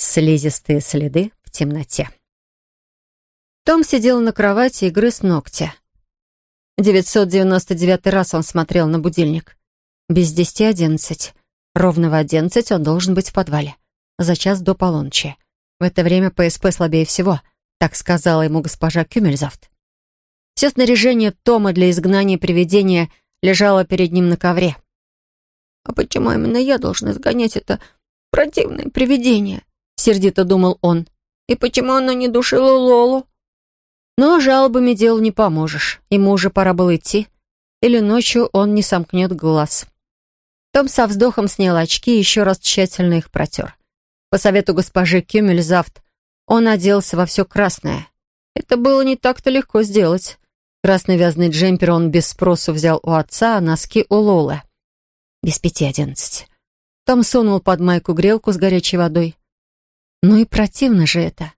Слизистые следы в темноте. Том сидел на кровати и грыз ногти. 999 раз он смотрел на будильник. Без десяти одиннадцать. Ровно в одиннадцать он должен быть в подвале. За час до полуночи. В это время ПСП слабее всего, так сказала ему госпожа Кюмельзавт. Все снаряжение Тома для изгнания привидения лежало перед ним на ковре. «А почему именно я должен изгонять это противное привидение?» — сердито думал он. «И почему оно не душило Лолу?» Но жалобами делу не поможешь. Ему уже пора было идти. Или ночью он не сомкнет глаз. Том со вздохом снял очки и еще раз тщательно их протер. По совету госпожи Кюмельзавт он оделся во все красное. Это было не так-то легко сделать. Красный вязаный джемпер он без спросу взял у отца, а носки у Лолы. Без пяти одиннадцать. Том сунул под майку грелку с горячей водой. Ну и противно же это.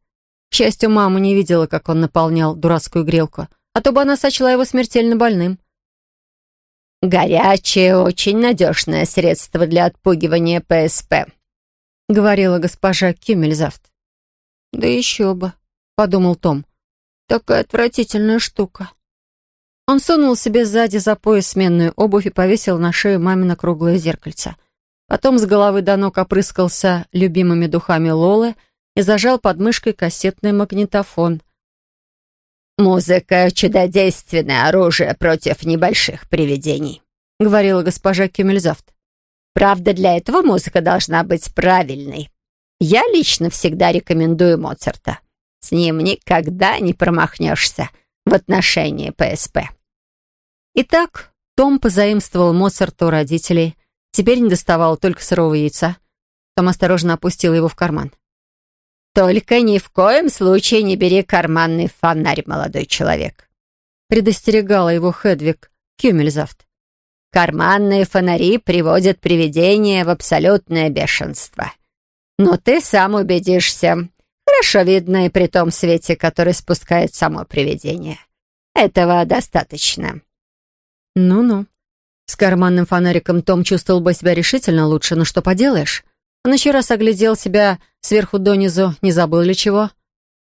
К счастью, мама не видела, как он наполнял дурацкую грелку, а то бы она сочла его смертельно больным. «Горячее — очень надежное средство для отпугивания ПСП», — говорила госпожа Кюмельзавт. «Да еще бы», — подумал Том. «Такая отвратительная штука». Он сунул себе сзади за пояс сменную обувь и повесил на шею мамино круглое зеркальце. Потом с головы до ног опрыскался любимыми духами Лолы — и зажал под мышкой кассетный магнитофон. «Музыка — чудодейственное оружие против небольших привидений», — говорила госпожа Кюмельзавт. «Правда, для этого музыка должна быть правильной. Я лично всегда рекомендую Моцарта. С ним никогда не промахнешься в отношении ПСП». Итак, том позаимствовал Моцарта у родителей. Теперь не доставал только сырого яйца. Том осторожно опустил его в карман. «Только ни в коем случае не бери карманный фонарь, молодой человек», предостерегала его Хедвиг Кюмельзавт. «Карманные фонари приводят привидение в абсолютное бешенство. Но ты сам убедишься. Хорошо видно и при том свете, который спускает само привидение. Этого достаточно». «Ну-ну». С карманным фонариком Том чувствовал бы себя решительно лучше, но что поделаешь? Он еще раз оглядел себя сверху донизу, не забыл ли чего.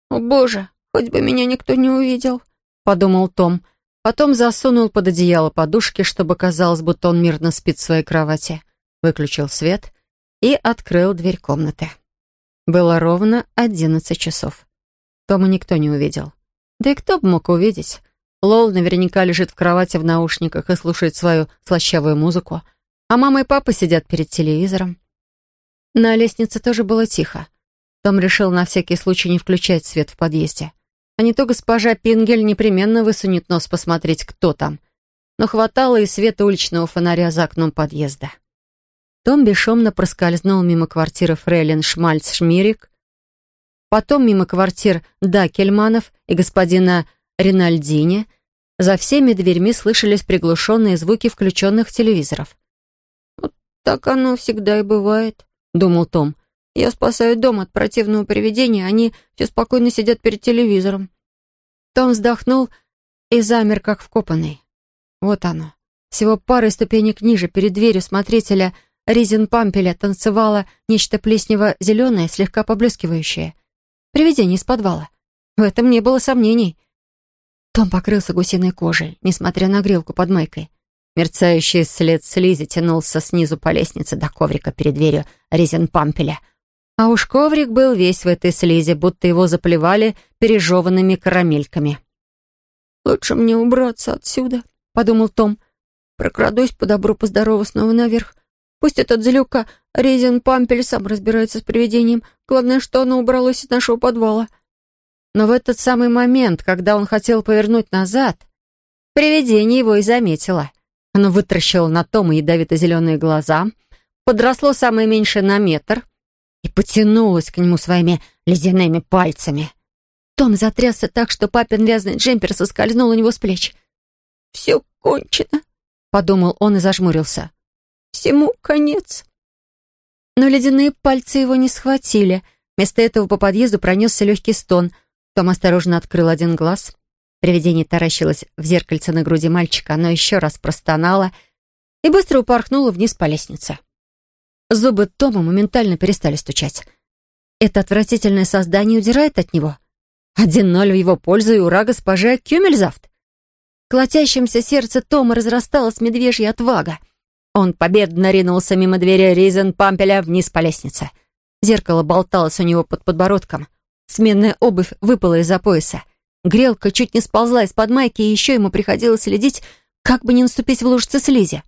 «О, боже, хоть бы меня никто не увидел», — подумал Том. Потом засунул под одеяло подушки, чтобы казалось, будто он мирно спит в своей кровати. Выключил свет и открыл дверь комнаты. Было ровно одиннадцать часов. Тома никто не увидел. Да и кто бы мог увидеть? Лол наверняка лежит в кровати в наушниках и слушает свою слащавую музыку, а мама и папа сидят перед телевизором. На лестнице тоже было тихо. Том решил на всякий случай не включать свет в подъезде. А не то госпожа Пингель непременно высунет нос посмотреть, кто там. Но хватало и света уличного фонаря за окном подъезда. Том бесшумно проскользнул мимо квартиры Фрейлин Шмальц-Шмирик, потом мимо квартир Дакельманов и господина Ринальдини. За всеми дверьми слышались приглушенные звуки включенных телевизоров. «Вот так оно всегда и бывает», думал Том. «Я спасаю дом от противного привидения, они все спокойно сидят перед телевизором». Том вздохнул и замер, как вкопанный. Вот оно. Всего парой ступенек ниже, перед дверью смотрителя Ризенпампеля танцевало нечто плеснево-зеленое, слегка поблескивающее. Привидение из подвала. В этом не было сомнений. Том покрылся гусиной кожей, несмотря на грелку под майкой. Мерцающий след слизи тянулся снизу по лестнице до коврика перед дверью резинпампеля. А уж коврик был весь в этой слизи, будто его заплевали пережеванными карамельками. «Лучше мне убраться отсюда», — подумал Том. «Прокрадусь по добру, по здорову снова наверх. Пусть этот злюка резинпампель сам разбирается с привидением. Главное, что оно убралось из нашего подвала». Но в этот самый момент, когда он хотел повернуть назад, привидение его и заметило. Оно вытращило на Тома ядовито-зеленые глаза, подросло самое меньшее на метр и потянулось к нему своими ледяными пальцами. Том затрясся так, что папин вязаный джемпер соскользнул у него с плеч. «Все кончено», — подумал он и зажмурился. «Всему конец». Но ледяные пальцы его не схватили. Вместо этого по подъезду пронесся легкий стон. Том осторожно открыл один глаз — Привидение таращилось в зеркальце на груди мальчика, оно еще раз простонало и быстро упорхнуло вниз по лестнице. Зубы Тома моментально перестали стучать. это отвратительное создание удирает от него. Один ноль в его пользу и ура госпожа Кюмельзавт. В сердце Тома разрасталась медвежья отвага. Он победно ринулся мимо двери Ризен-Пампеля вниз по лестнице. Зеркало болталось у него под подбородком. Сменная обувь выпала из-за пояса. Грелка чуть не сползла из-под майки, и еще ему приходилось следить, как бы не наступить в лужице слизи.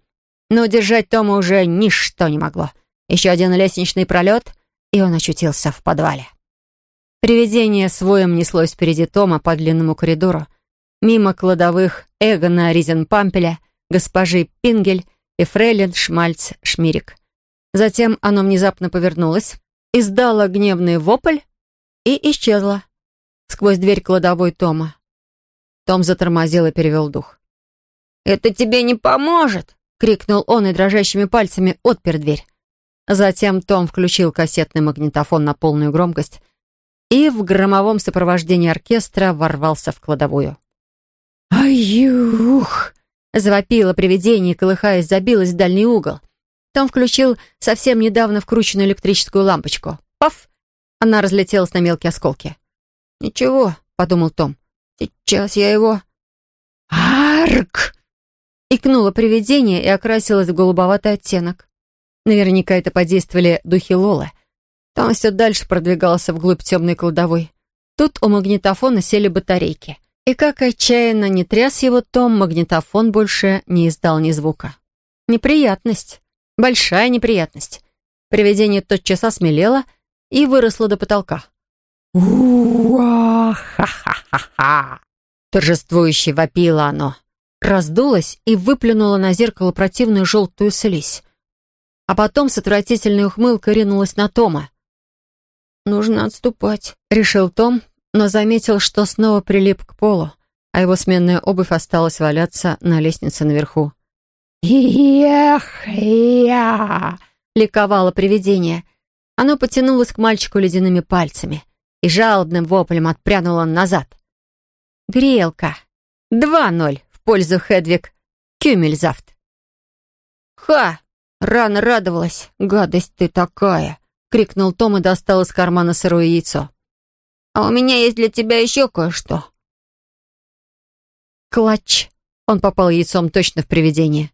Но удержать Тома уже ничто не могло. Еще один лестничный пролет, и он очутился в подвале. Привидение своим неслось впереди Тома по длинному коридору, мимо кладовых Эгона Ризенпампеля, госпожи Пингель и фрейлин Шмальц-Шмирик. Затем оно внезапно повернулось, издало гневный вопль и исчезло сквозь дверь кладовой Тома. Том затормозил и перевел дух. «Это тебе не поможет!» — крикнул он и дрожащими пальцами отпер дверь. Затем Том включил кассетный магнитофон на полную громкость и в громовом сопровождении оркестра ворвался в кладовую. «Аюх!» — завопило привидение, колыхаясь, забилось в дальний угол. Том включил совсем недавно вкрученную электрическую лампочку. Паф! Она разлетелась на мелкие осколки. «Ничего», — подумал Том. «Сейчас я его...» «Арк!» Икнуло привидение и окрасилось в голубоватый оттенок. Наверняка это подействовали духи Лолы. Том все дальше продвигался вглубь темной кладовой. Тут у магнитофона сели батарейки. И как отчаянно не тряс его Том, магнитофон больше не издал ни звука. Неприятность. Большая неприятность. Привидение тотчас осмелело и выросло до потолка. «У-а-ха-ха-ха-ха!» Торжествующе вопило оно раздулась и выплюнула на зеркало противную желтую слизь. А потом с отвратительной ухмылкой ринулась на Тома. «Нужно отступать», — решил Том, но заметил, что снова прилип к полу, а его сменная обувь осталась валяться на лестнице наверху. «Эх-я!» — ликовало привидение. Оно потянулось к мальчику ледяными пальцами и жалобным воплем отпрянуло назад. «Грелка! Два ноль!» пользу Хедвиг Кюмельзавт. «Ха! Рано радовалась! Гадость ты такая!» — крикнул Том и достал из кармана сырое яйцо. «А у меня есть для тебя еще кое-что». Клатч! Он попал яйцом точно в привидение.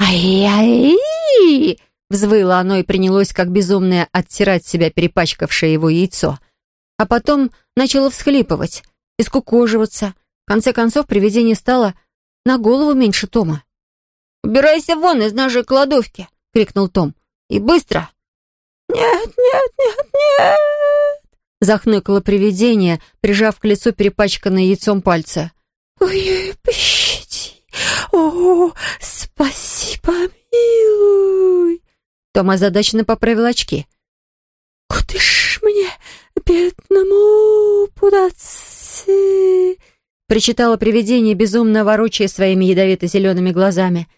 «Ай-яй!» — взвыло оно и принялось, как безумное, оттирать себя перепачкавшее его яйцо. А потом начало всхлипывать и скукоживаться. В конце концов, привидение стало на голову меньше Тома. «Убирайся вон из нашей кладовки!» — крикнул Том. «И быстро!» «Нет, нет, нет, нет!» Захныкало привидение, прижав к лицу перепачканное яйцом пальцы. «Ой, пощади! О, спаси, помилуй!» Том озадаченно поправил очки. «Куда ж мне, бедному, податься?» причитало привидение, безумно ворочая своими ядовито-зелеными глазами.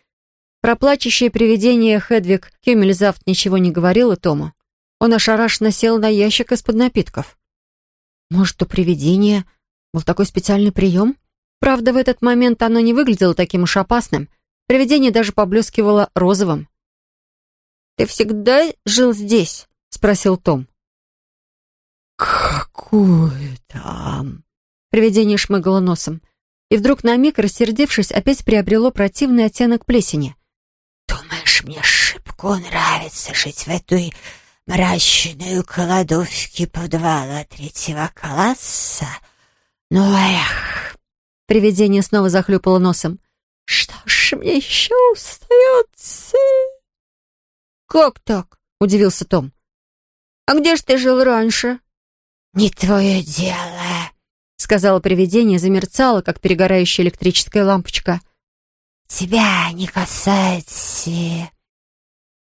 Про плачущее привидение Хедвиг Кюмельзавт ничего не говорила Тому. Он ошарашенно сел на ящик из-под напитков. Может, у привидения был такой специальный прием? Правда, в этот момент оно не выглядело таким уж опасным. Привидение даже поблескивало розовым. «Ты всегда жил здесь?» — спросил Том. «Какое там?» Привидение шмыгало носом. И вдруг на миг, рассердившись, опять приобрело противный оттенок плесени. «Думаешь, мне шибко нравится жить в этой мрачной кладовке подвала третьего класса? Ну, эх!» Привидение снова захлюпало носом. «Что ж мне еще остается?» «Как так?» — удивился Том. «А где ж ты жил раньше?» «Не твое дело», — сказала привидение, замерцало, как перегорающая электрическая лампочка. «Тебя не касается».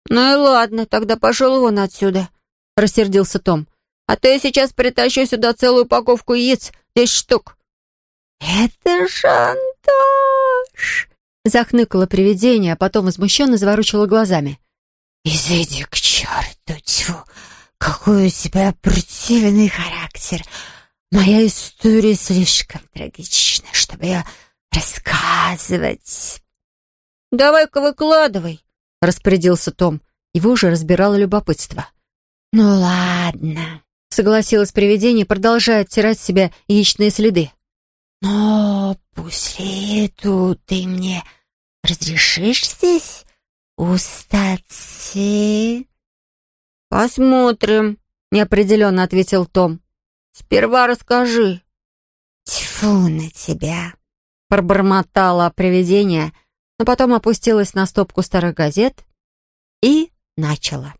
«Ну и ладно, тогда пошел вон отсюда», — рассердился Том. «А то я сейчас притащу сюда целую упаковку яиц, десять штук». «Это шантаж!» — захныкало привидение, а потом возмущенно заворочило глазами. «Изыди к черту, тьфу! Какой у тебя противный характер! Моя история слишком трагична, чтобы ее рассказывать. «Давай-ка выкладывай», — распорядился Том. Его уже разбирало любопытство. «Ну ладно», — согласилось привидение, продолжая оттирать с себя яичные следы. «Но после этого ты мне разрешишь здесь устаться?» «Посмотрим», — неопределенно ответил Том. «Сперва расскажи». «Тьфу на тебя!» — пробормотало привидение, но потом опустилась на стопку старых газет и начала.